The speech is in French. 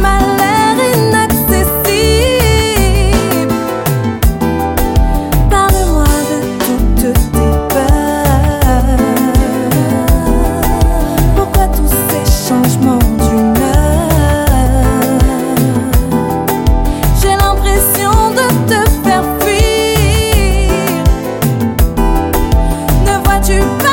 Malaire inaccessible, parle-moi de toutes tes peurs. Pourquoi tous ces changements d'humeur? J'ai l'impression de te faire fuir. Ne vois-tu pas?